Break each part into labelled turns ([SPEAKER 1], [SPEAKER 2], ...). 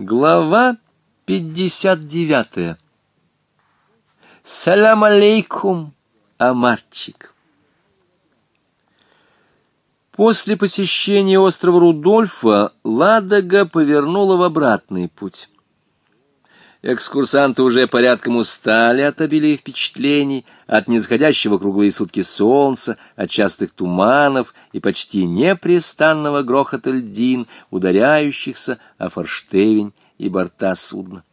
[SPEAKER 1] Глава 59. Салам алейкум, Амарчик. После посещения острова Рудольфа Ладога повернула в обратный путь. Экскурсанты уже порядком устали от обилия впечатлений, от незаходящего круглые сутки солнца, от частых туманов и почти непрестанного грохота льдин, ударяющихся о форштевень и борта судна.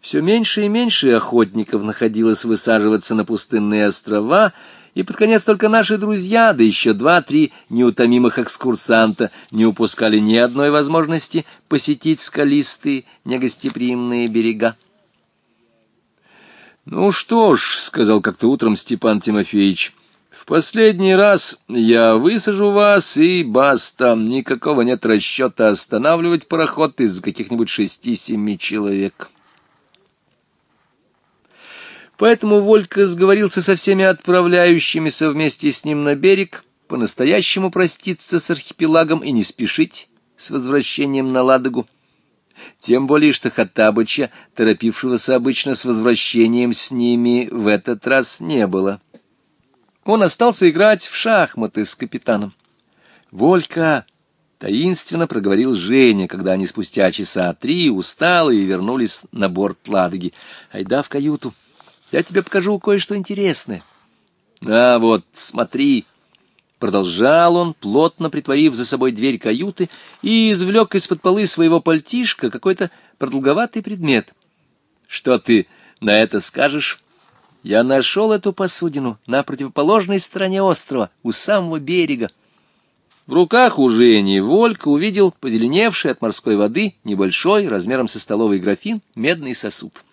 [SPEAKER 1] Все меньше и меньше охотников находилось высаживаться на пустынные острова — и под конец только наши друзья, да еще два-три неутомимых экскурсанта, не упускали ни одной возможности посетить скалистые, негостеприимные берега. «Ну что ж», — сказал как-то утром Степан Тимофеевич, — «в последний раз я высажу вас, и баста, никакого нет расчета останавливать пароход из каких-нибудь шести-семи человек». Поэтому Волька сговорился со всеми отправляющимися вместе с ним на берег, по-настоящему проститься с архипелагом и не спешить с возвращением на Ладогу. Тем более, что Хаттабыча, торопившегося обычно с возвращением с ними, в этот раз не было. Он остался играть в шахматы с капитаном. «Волька!» — таинственно проговорил Женя, когда они спустя часа три усталые вернулись на борт Ладоги. «Айда в каюту!» Я тебе покажу кое-что интересное. А вот, смотри, продолжал он, плотно притворив за собой дверь каюты и извлек из-под полы своего пальтишка какой-то продолговатый предмет. Что ты на это скажешь? Я нашел эту посудину на противоположной стороне острова, у самого берега. В руках у Жени Волька увидел позеленевший от морской воды небольшой, размером со столовый графин, медный сосуд.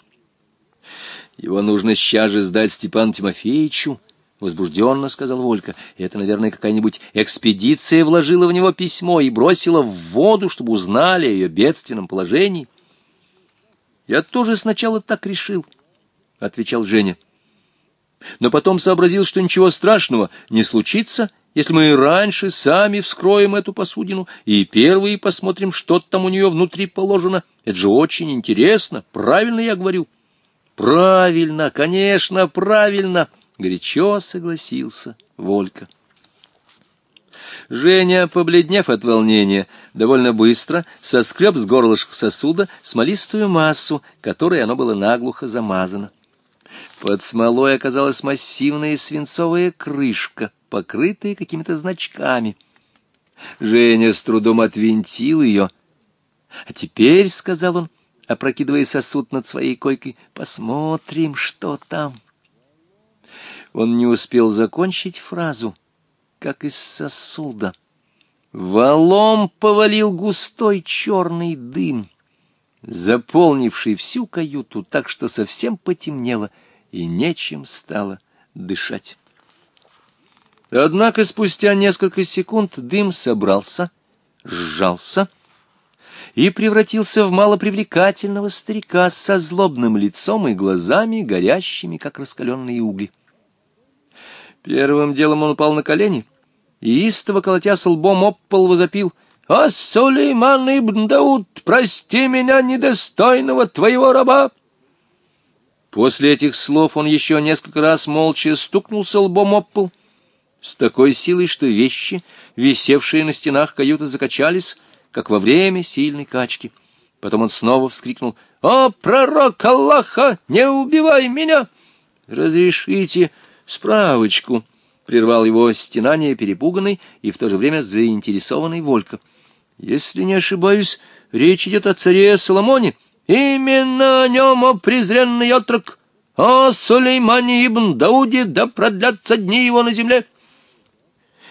[SPEAKER 1] Его нужно сейчас же сдать Степану Тимофеевичу, — возбужденно сказал Волька. Это, наверное, какая-нибудь экспедиция вложила в него письмо и бросила в воду, чтобы узнали о ее бедственном положении. Я тоже сначала так решил, — отвечал Женя. Но потом сообразил, что ничего страшного не случится, если мы и раньше сами вскроем эту посудину и первые посмотрим, что там у нее внутри положено. Это же очень интересно, правильно я говорю. — Правильно, конечно, правильно, горячо согласился Волька. Женя, побледнев от волнения, довольно быстро соскреб с горлышка сосуда смолистую массу, которой оно было наглухо замазано. Под смолой оказалась массивная свинцовая крышка, покрытая какими-то значками. Женя с трудом отвинтил ее. — А теперь, — сказал он, — а опрокидывая сосуд над своей койкой. «Посмотрим, что там». Он не успел закончить фразу, как из сосуда. Валом повалил густой черный дым, заполнивший всю каюту так, что совсем потемнело и нечем стало дышать. Однако спустя несколько секунд дым собрался, сжался — и превратился в малопривлекательного старика со злобным лицом и глазами, горящими, как раскаленные угли. Первым делом он упал на колени и, истово колотя с лбом об пол, возопил «А Сулейман ибн Дауд, прости меня, недостойного твоего раба!» После этих слов он еще несколько раз молча стукнулся лбом об пол с такой силой, что вещи, висевшие на стенах каюты, закачались, как во время сильной качки. Потом он снова вскрикнул «О, пророк Аллаха, не убивай меня!» «Разрешите справочку!» — прервал его стенание перепуганный и в то же время заинтересованный Волька. «Если не ошибаюсь, речь идет о царе Соломоне. Именно о нем, о презренный отрок, о Сулеймане ибн Дауде, да продлятся дни его на земле!»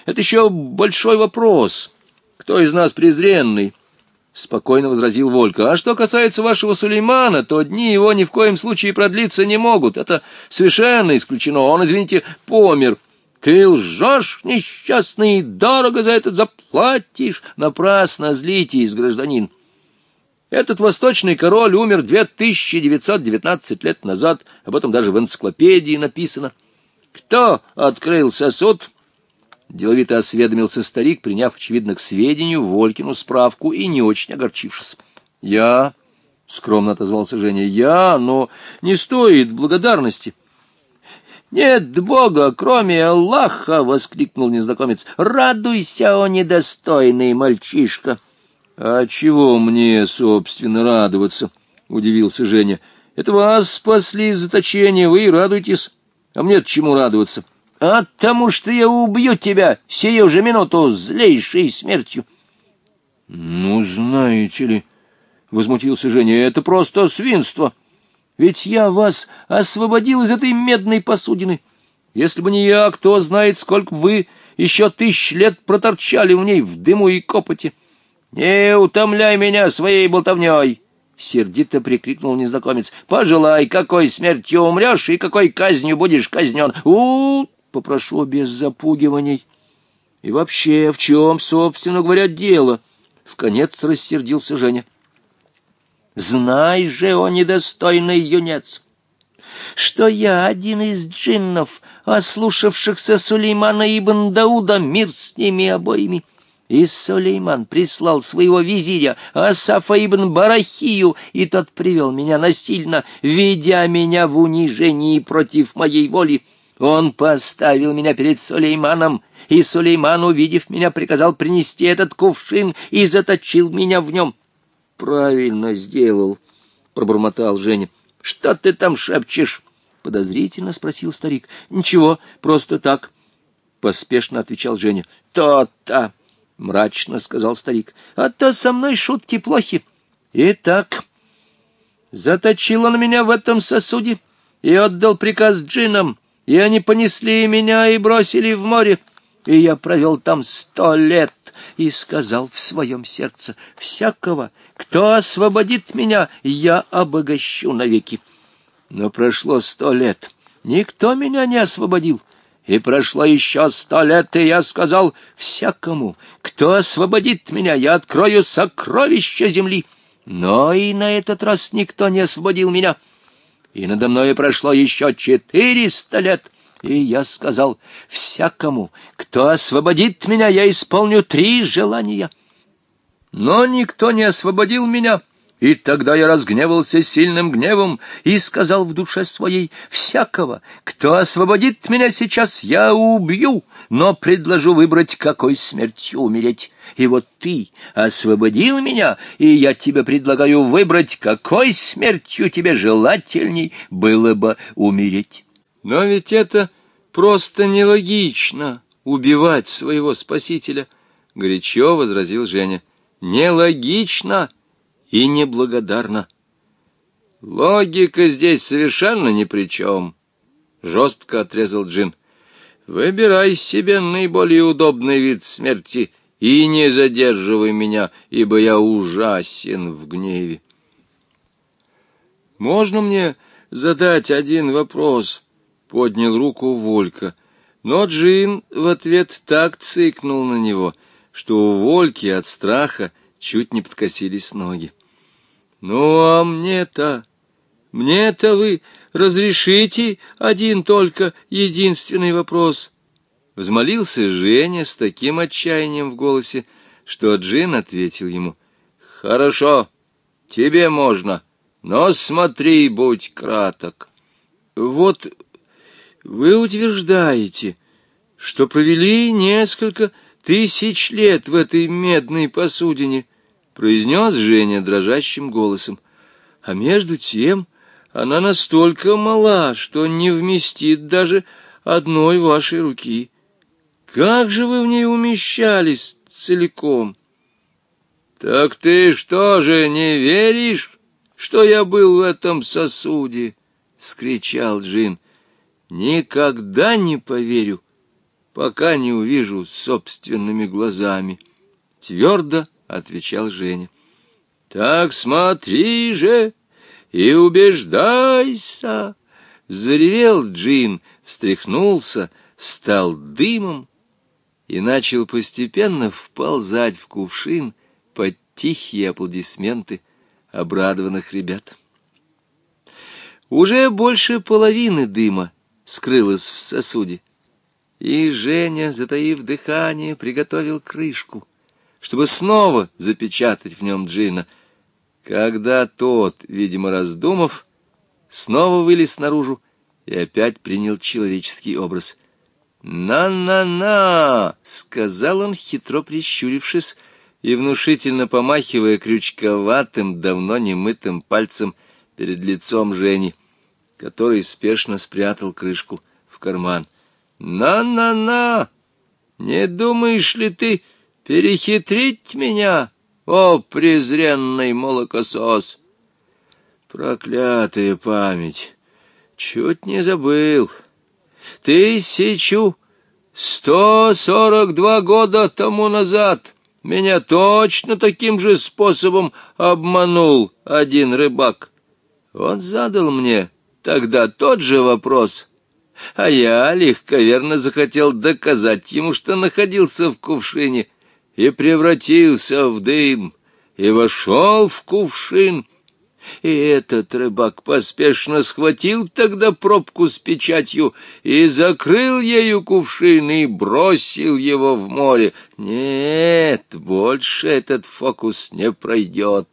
[SPEAKER 1] «Это еще большой вопрос!» кто из нас презренный?» — спокойно возразил Волька. «А что касается вашего Сулеймана, то дни его ни в коем случае продлиться не могут. Это совершенно исключено. Он, извините, помер». «Ты лжешь, несчастный, дорого за это заплатишь!» «Напрасно злитесь, гражданин!» Этот восточный король умер 2919 лет назад, об этом даже в энциклопедии написано. Кто открыл сосуд, Деловито осведомился старик, приняв, очевидно, к сведению Волькину справку и не очень огорчившись. — Я, — скромно отозвался Женя, — я, но не стоит благодарности. — Нет Бога, кроме Аллаха! — воскликнул незнакомец. — Радуйся, о недостойный мальчишка! — А чего мне, собственно, радоваться? — удивился Женя. — Это вас спасли из заточения, вы радуйтесь. А мне-то чему радоваться? — от тому, что я убью тебя сию же минуту злейшей смертью». «Ну, знаете ли...» — возмутился Женя. — Это просто свинство. Ведь я вас освободил из этой медной посудины. Если бы не я, кто знает, сколько вы еще тысяч лет проторчали в ней в дыму и копоте. — Не утомляй меня своей болтовней! — сердито прикрикнул незнакомец. — Пожелай, какой смертью умрешь и какой казнью будешь казнен. У-у-у! попрошу без запугиваний. И вообще, в чем, собственно говоря, дело? В конец рассердился Женя. Знай же, о недостойный юнец, что я один из джиннов, ослушавшихся Сулеймана ибн Дауда, мир с ними обоими. И Сулейман прислал своего визиря Асафа ибн Барахию, и тот привел меня насильно, ведя меня в унижении против моей воли. Он поставил меня перед Сулейманом, и Сулейман, увидев меня, приказал принести этот кувшин и заточил меня в нем. — Правильно сделал, — пробормотал Женя. — Что ты там шепчешь? — подозрительно спросил старик. — Ничего, просто так, — поспешно отвечал Женя. «То — То-то, — мрачно сказал старик, — а то со мной шутки плохи. — Итак, заточил он меня в этом сосуде и отдал приказ джинам и они понесли меня и бросили в море. И я провел там сто лет и сказал в своем сердце, «Всякого, кто освободит меня, я обогащу навеки». Но прошло сто лет, никто меня не освободил. И прошло еще сто лет, и я сказал всякому, кто освободит меня, я открою сокровища земли. Но и на этот раз никто не освободил меня и надо мною прошло еще четыреста лет. И я сказал всякому, кто освободит меня, я исполню три желания. Но никто не освободил меня, и тогда я разгневался сильным гневом и сказал в душе своей, всякого, кто освободит меня сейчас, я убью» но предложу выбрать, какой смертью умереть. И вот ты освободил меня, и я тебе предлагаю выбрать, какой смертью тебе желательней было бы умереть. Но ведь это просто нелогично — убивать своего спасителя, — горячо возразил Женя. Нелогично и неблагодарно. Логика здесь совершенно ни при чем, — жестко отрезал Джин. Выбирай себе наиболее удобный вид смерти и не задерживай меня, ибо я ужасен в гневе. Можно мне задать один вопрос? Поднял руку Волька. Но Джин в ответ так цыкнул на него, что у Вольки от страха чуть не подкосились ноги. «Ну, а мне-то... Мне-то вы разрешите один только единственный вопрос?» Взмолился Женя с таким отчаянием в голосе, что Джин ответил ему. «Хорошо, тебе можно, но смотри, будь краток». «Вот вы утверждаете, что провели несколько тысяч лет в этой медной посудине», — произнес Женя дрожащим голосом. «А между тем...» Она настолько мала, что не вместит даже одной вашей руки. Как же вы в ней умещались целиком? Так ты что же не веришь, что я был в этом сосуде? скричал Джин. Никогда не поверю, пока не увижу собственными глазами, твердо отвечал Женя. Так смотри же, и убеждайся!» Заревел Джин, встряхнулся, стал дымом и начал постепенно вползать в кувшин под тихие аплодисменты обрадованных ребят. Уже больше половины дыма скрылось в сосуде, и Женя, затаив дыхание, приготовил крышку, чтобы снова запечатать в нем Джина — когда тот, видимо, раздумав, снова вылез наружу и опять принял человеческий образ. «На-на-на!» — сказал он, хитро прищурившись и внушительно помахивая крючковатым, давно немытым пальцем перед лицом Жени, который спешно спрятал крышку в карман. «На-на-на! Не думаешь ли ты перехитрить меня?» О, презренный молокосос! Проклятая память! Чуть не забыл. Тысячу сто сорок два года тому назад меня точно таким же способом обманул один рыбак. Он задал мне тогда тот же вопрос — а я легковерно захотел доказать ему, что находился в кувшине — и превратился в дым, и вошел в кувшин. И этот рыбак поспешно схватил тогда пробку с печатью и закрыл ею кувшин и бросил его в море. Нет, больше этот фокус не пройдет.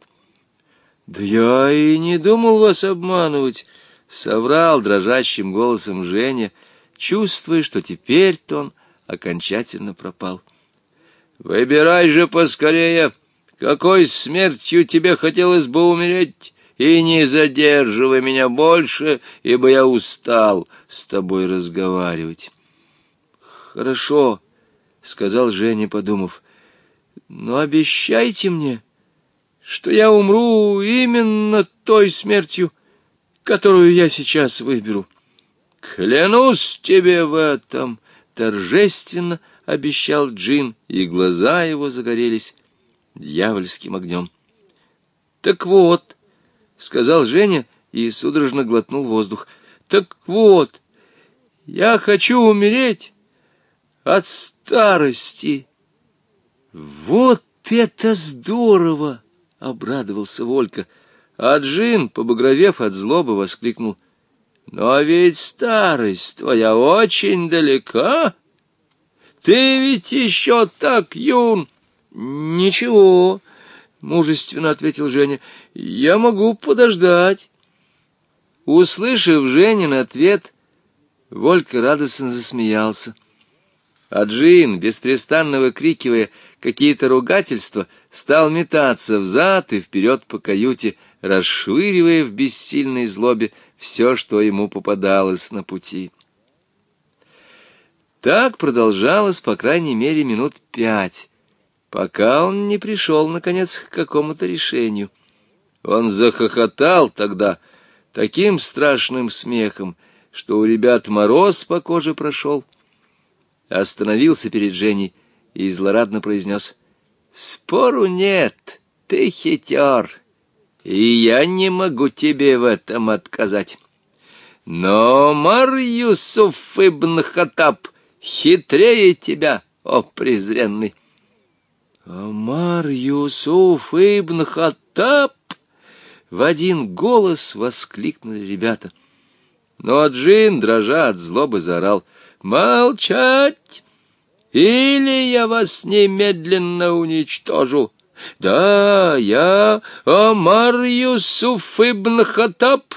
[SPEAKER 1] Да я и не думал вас обманывать, — соврал дрожащим голосом Женя, чувствуя, что теперь-то он окончательно пропал. — Выбирай же поскорее, какой смертью тебе хотелось бы умереть, и не задерживай меня больше, ибо я устал с тобой разговаривать. Хорошо, сказал Женя, подумав. Но обещайте мне, что я умру именно той смертью, которую я сейчас выберу. Клянусь тебе в этом, торжественно обещал Джин, и глаза его загорелись дьявольским огнем. «Так вот», — сказал Женя и судорожно глотнул воздух, — «так вот, я хочу умереть от старости». «Вот это здорово!» — обрадовался Волька. А Джин, побагровев от злобы, воскликнул. «Но ведь старость твоя очень далека!» Ты ведь еще так юн. Ничего, мужественно ответил Женя. Я могу подождать. Услышав Женин ответ, Волька радостно засмеялся. А Джин, беспрестанно выкрикивая какие-то ругательства, стал метаться взад и вперед по каюте, расшвыривая в бессильной злобе все, что ему попадалось на пути. Так продолжалось, по крайней мере, минут пять, пока он не пришел, наконец, к какому-то решению. Он захохотал тогда таким страшным смехом, что у ребят мороз по коже прошел. Остановился перед Женей и злорадно произнес, «Спору нет, ты хитер, и я не могу тебе в этом отказать. Но Омар Юсуф ибн Хоттаб — хитрее тебя, о презренный. Омар Юсуф ибн Хоттаб! В один голос воскликнули ребята. Но джинн, дрожа от злобы, заорал. «Молчать! Или я вас немедленно уничтожу!» «Да, я Омар Юсуф ибн Хоттаб,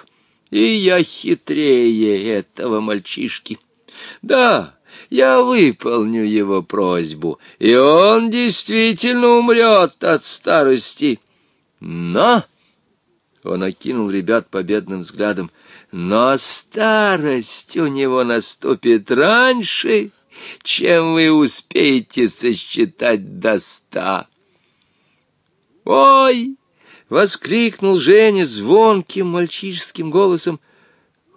[SPEAKER 1] и я хитрее этого мальчишки!» «Да!» я выполню его просьбу, и он действительно умрет от старости. Но... Он окинул ребят победным взглядом. Но старость у него наступит раньше, чем вы успеете сосчитать до ста. «Ой!» — воскликнул Женя звонким мальчишеским голосом.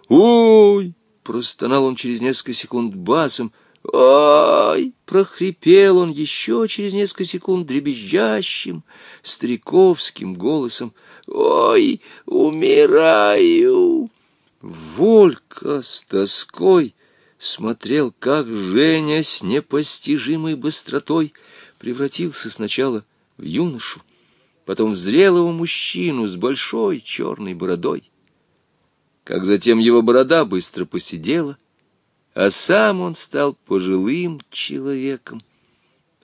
[SPEAKER 1] «Ой!» Простонал он через несколько секунд басом. ой, — прохрипел он еще через несколько секунд дребезжащим, стариковским голосом. «Ой, умираю!» Волька с тоской смотрел, как Женя с непостижимой быстротой превратился сначала в юношу, потом в зрелого мужчину с большой черной бородой как затем его борода быстро посидела, а сам он стал пожилым человеком,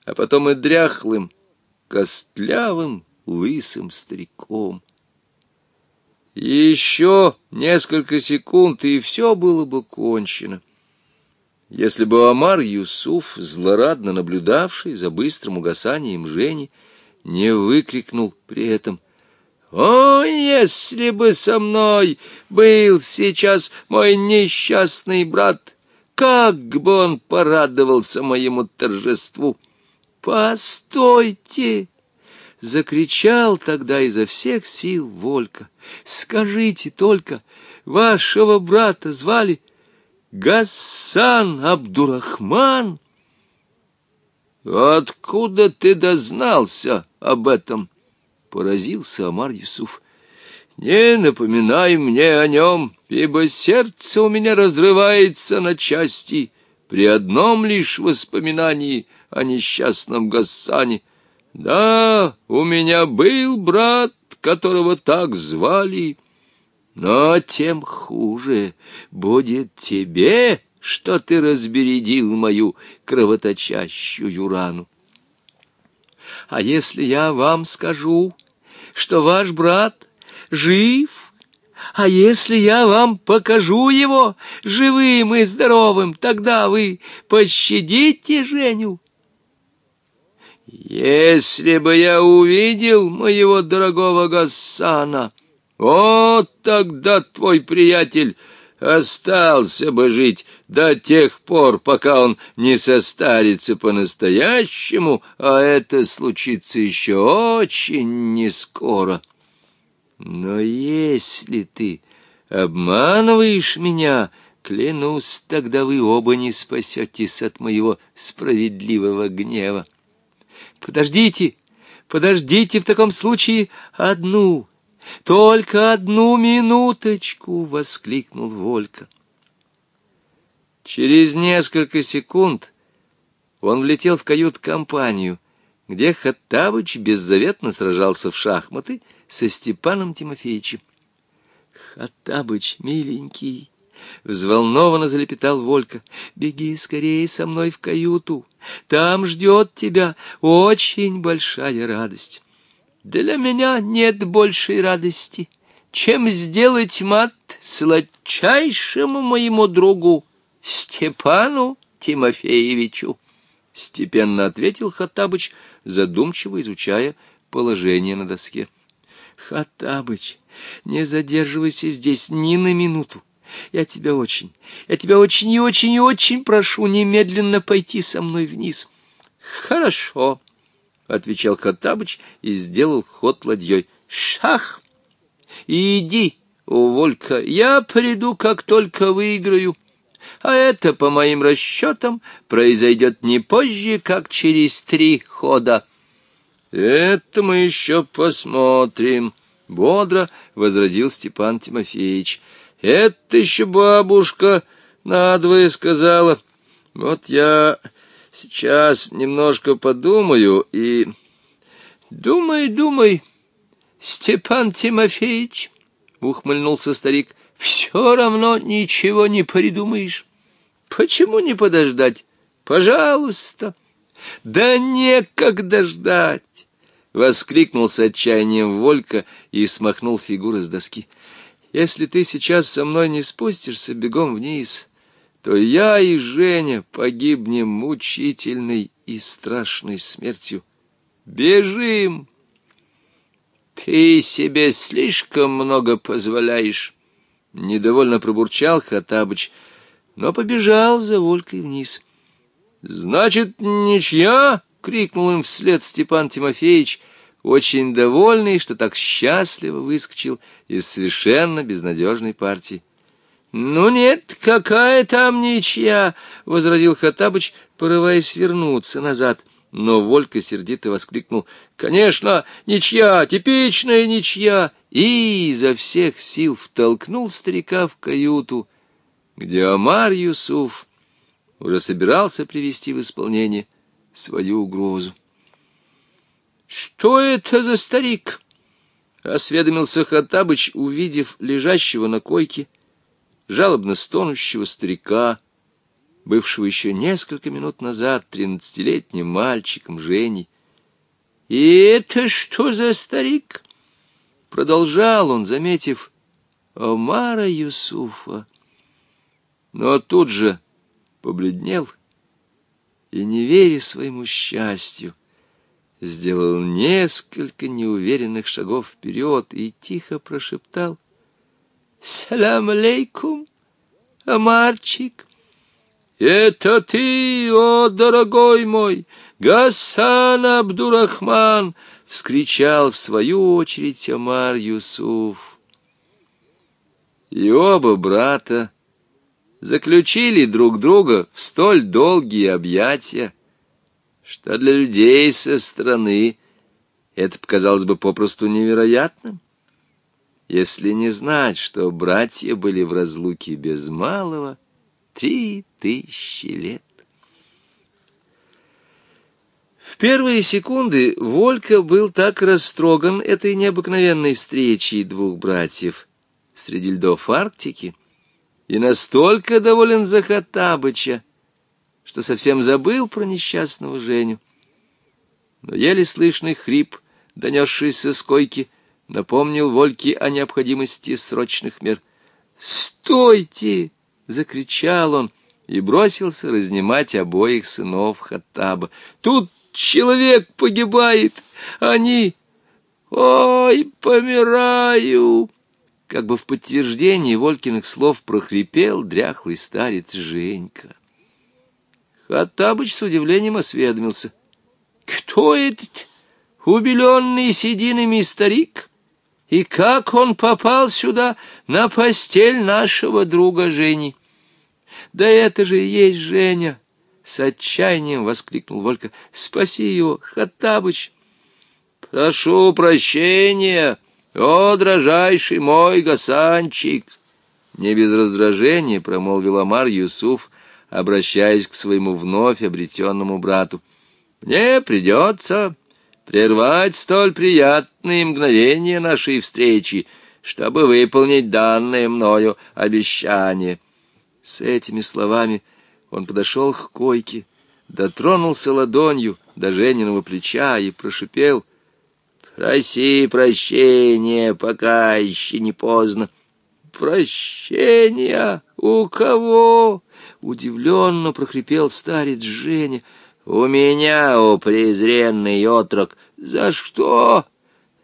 [SPEAKER 1] а потом и дряхлым, костлявым, лысым стариком. Еще несколько секунд, и все было бы кончено. Если бы Амар Юсуф, злорадно наблюдавший за быстрым угасанием Жени, не выкрикнул при этом — о, если бы со мной был сейчас мой несчастный брат, как бы он порадовался моему торжеству! Постойте! — закричал тогда изо всех сил Волька. — Скажите только, вашего брата звали Гассан Абдурахман? — Откуда ты дознался об этом? поразился Амар Юсуф. «Не напоминай мне о нем, ибо сердце у меня разрывается на части при одном лишь воспоминании о несчастном Гассане. Да, у меня был брат, которого так звали, но тем хуже будет тебе, что ты разбередил мою кровоточащую рану». А если я вам скажу, что ваш брат жив? А если я вам покажу его живым и здоровым, тогда вы пощадите Женю? Если бы я увидел моего дорогого Гасана, вот тогда твой приятель остался бы жить, до тех пор, пока он не состарится по-настоящему, а это случится еще очень нескоро. Но если ты обманываешь меня, клянусь, тогда вы оба не спасетесь от моего справедливого гнева. Подождите, подождите в таком случае одну, только одну минуточку, — воскликнул Волька. Через несколько секунд он влетел в кают-компанию, где Хаттабыч беззаветно сражался в шахматы со Степаном Тимофеевичем. «Хаттабыч, миленький!» — взволнованно залепетал Волька. «Беги скорее со мной в каюту. Там ждет тебя очень большая радость». «Для меня нет большей радости, чем сделать мат сладчайшему моему другу», Степану Тимофеевичу, — степенно ответил Хаттабыч, задумчиво изучая положение на доске. — Хаттабыч, не задерживайся здесь ни на минуту. Я тебя очень, я тебя очень и очень и очень прошу немедленно пойти со мной вниз. — Хорошо, — отвечал Хаттабыч и сделал ход ладьей. — Шах! Иди, уволька, я приду, как только выиграю. — а это, по моим расчетам, произойдет не позже, как через три хода. «Это мы еще посмотрим», — бодро возразил Степан Тимофеевич. «Это еще бабушка надвое сказала. Вот я сейчас немножко подумаю и...» «Думай, думай, Степан Тимофеевич», — ухмыльнулся старик, — все равно ничего не придумаешь. Почему не подождать? Пожалуйста. Да некогда ждать. Воскликнул с отчаянием Волька и смахнул фигуры с доски. Если ты сейчас со мной не спустишься бегом вниз, то я и Женя погибнем мучительной и страшной смертью. Бежим! Ты себе слишком много позволяешь. — недовольно пробурчал Хатабыч, но побежал за Волькой вниз. — Значит, ничья? — крикнул им вслед Степан Тимофеевич, очень довольный, что так счастливо выскочил из совершенно безнадежной партии. — Ну нет, какая там ничья? — возразил Хатабыч, порываясь вернуться назад. — но Волька сердито воскликнул. «Конечно, ничья, типичная ничья!» И изо всех сил втолкнул старика в каюту, где Амар Юсуф уже собирался привести в исполнение свою угрозу. «Что это за старик?» — осведомился Хаттабыч, увидев лежащего на койке жалобно стонущего старика, — бывшего еще несколько минут назад тринадцатилетним мальчиком Женей. «И это что за старик?» Продолжал он, заметив Омара Юсуфа. Но тут же побледнел и, не веря своему счастью, сделал несколько неуверенных шагов вперед и тихо прошептал «Салям алейкум, Омарчик!» Это ты, о, дорогой мой, Гасан Абдурахман! — вскричал в свою очередь Амар Юсуф. И оба брата заключили друг друга в столь долгие объятия, что для людей со стороны это показалось бы попросту невероятным, если не знать, что братья были в разлуке без малого — три тысячи лет. В первые секунды Волька был так растроган этой необыкновенной встречей двух братьев среди льдов Арктики и настолько доволен Захатабыча, что совсем забыл про несчастного Женю. Но еле слышный хрип, донесшийся с койки, напомнил Вольке о необходимости срочных мер. «Стойте!» закричал он и бросился разнимать обоих сынов Хаттаба. «Тут человек погибает! Они... Ой, помираю!» Как бы в подтверждении Волькиных слов прохрипел дряхлый старец Женька. Хаттабыч с удивлением осведомился. «Кто этот убеленный сединами старик?» и как он попал сюда на постель нашего друга Жени. Да это же и есть Женя! С отчаянием воскликнул Волька. Спаси его, Хаттабыч! Прошу прощения, о, дрожайший мой гасанчик! Не без раздражения промолвил Амар Юсуф, обращаясь к своему вновь обретенному брату. Мне придется прервать столь приятные мгновения нашей встречи, чтобы выполнить данное мною обещание. С этими словами он подошел к койке, дотронулся ладонью до Жениного плеча и прошипел «Проси прощения, пока еще не поздно». «Прощения? У кого?» — удивленно прохрипел старец Женя. «У меня, о презренный отрок! За что?»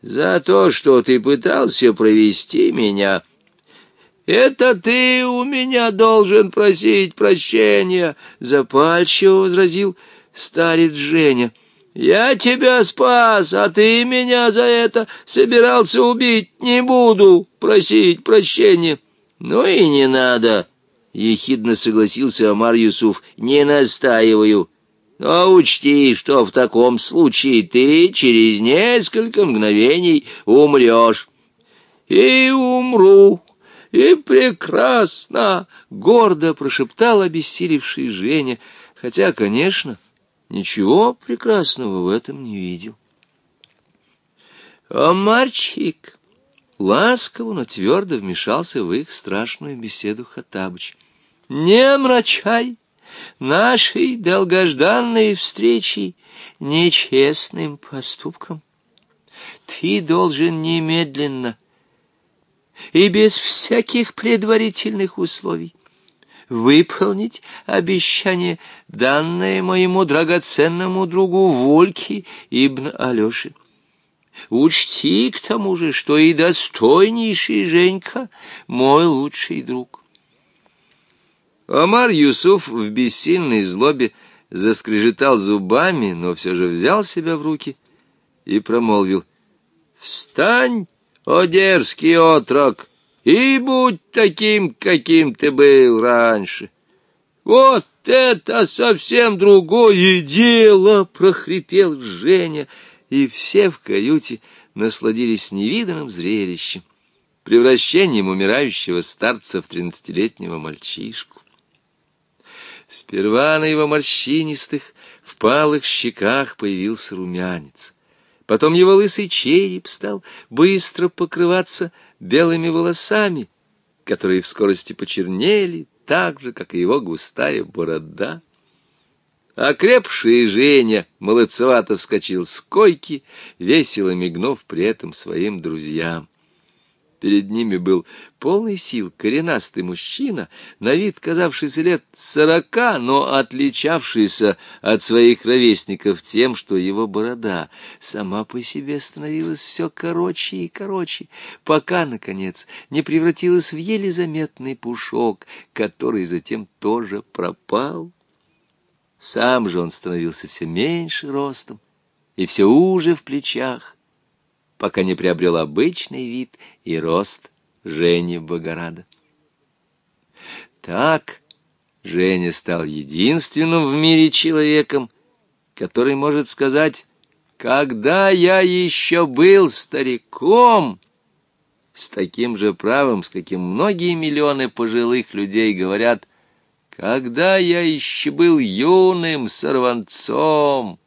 [SPEAKER 1] «За то, что ты пытался провести меня «Это ты у меня должен просить прощения!» — запальчиво возразил старец Женя. «Я тебя спас, а ты меня за это собирался убить. Не буду просить прощения». «Ну и не надо», — ехидно согласился Амар Юсуф. «Не настаиваю. Но учти, что в таком случае ты через несколько мгновений умрешь». «И умру», «И прекрасно!» — гордо прошептал обессилевший Женя, хотя, конечно, ничего прекрасного в этом не видел. «А мальчик!» — ласково, но твердо вмешался в их страшную беседу Хаттабыч. «Не мрачай нашей долгожданной встречи нечестным поступком. Ты должен немедленно...» и без всяких предварительных условий выполнить обещание, данное моему драгоценному другу Вольке Ибн Алёше. Учти к тому же, что и достойнейший Женька — мой лучший друг. Амар Юсуф в бессильной злобе заскрежетал зубами, но все же взял себя в руки и промолвил «Встань!» о дерзкий отрок, и будь таким, каким ты был раньше. Вот это совсем другое дело, прохрипел Женя, и все в каюте насладились невиданным зрелищем, превращением умирающего старца в тринадцатилетнего мальчишку. Сперва на его морщинистых, впалых щеках появился румянец. Потом его лысый череп стал быстро покрываться белыми волосами, которые в скорости почернели, так же, как и его густая борода. Окрепший Женя молодцевато вскочил с койки, весело мигнув при этом своим друзьям. Перед ними был полный сил коренастый мужчина, на вид казавшийся лет сорока, но отличавшийся от своих ровесников тем, что его борода сама по себе становилась все короче и короче, пока, наконец, не превратилась в еле заметный пушок, который затем тоже пропал. Сам же он становился все меньше ростом и все уже в плечах, пока не приобрел обычный вид и рост Жени Богорада. Так Женя стал единственным в мире человеком, который может сказать «Когда я еще был стариком», с таким же правом, с каким многие миллионы пожилых людей говорят «Когда я еще был юным сорванцом».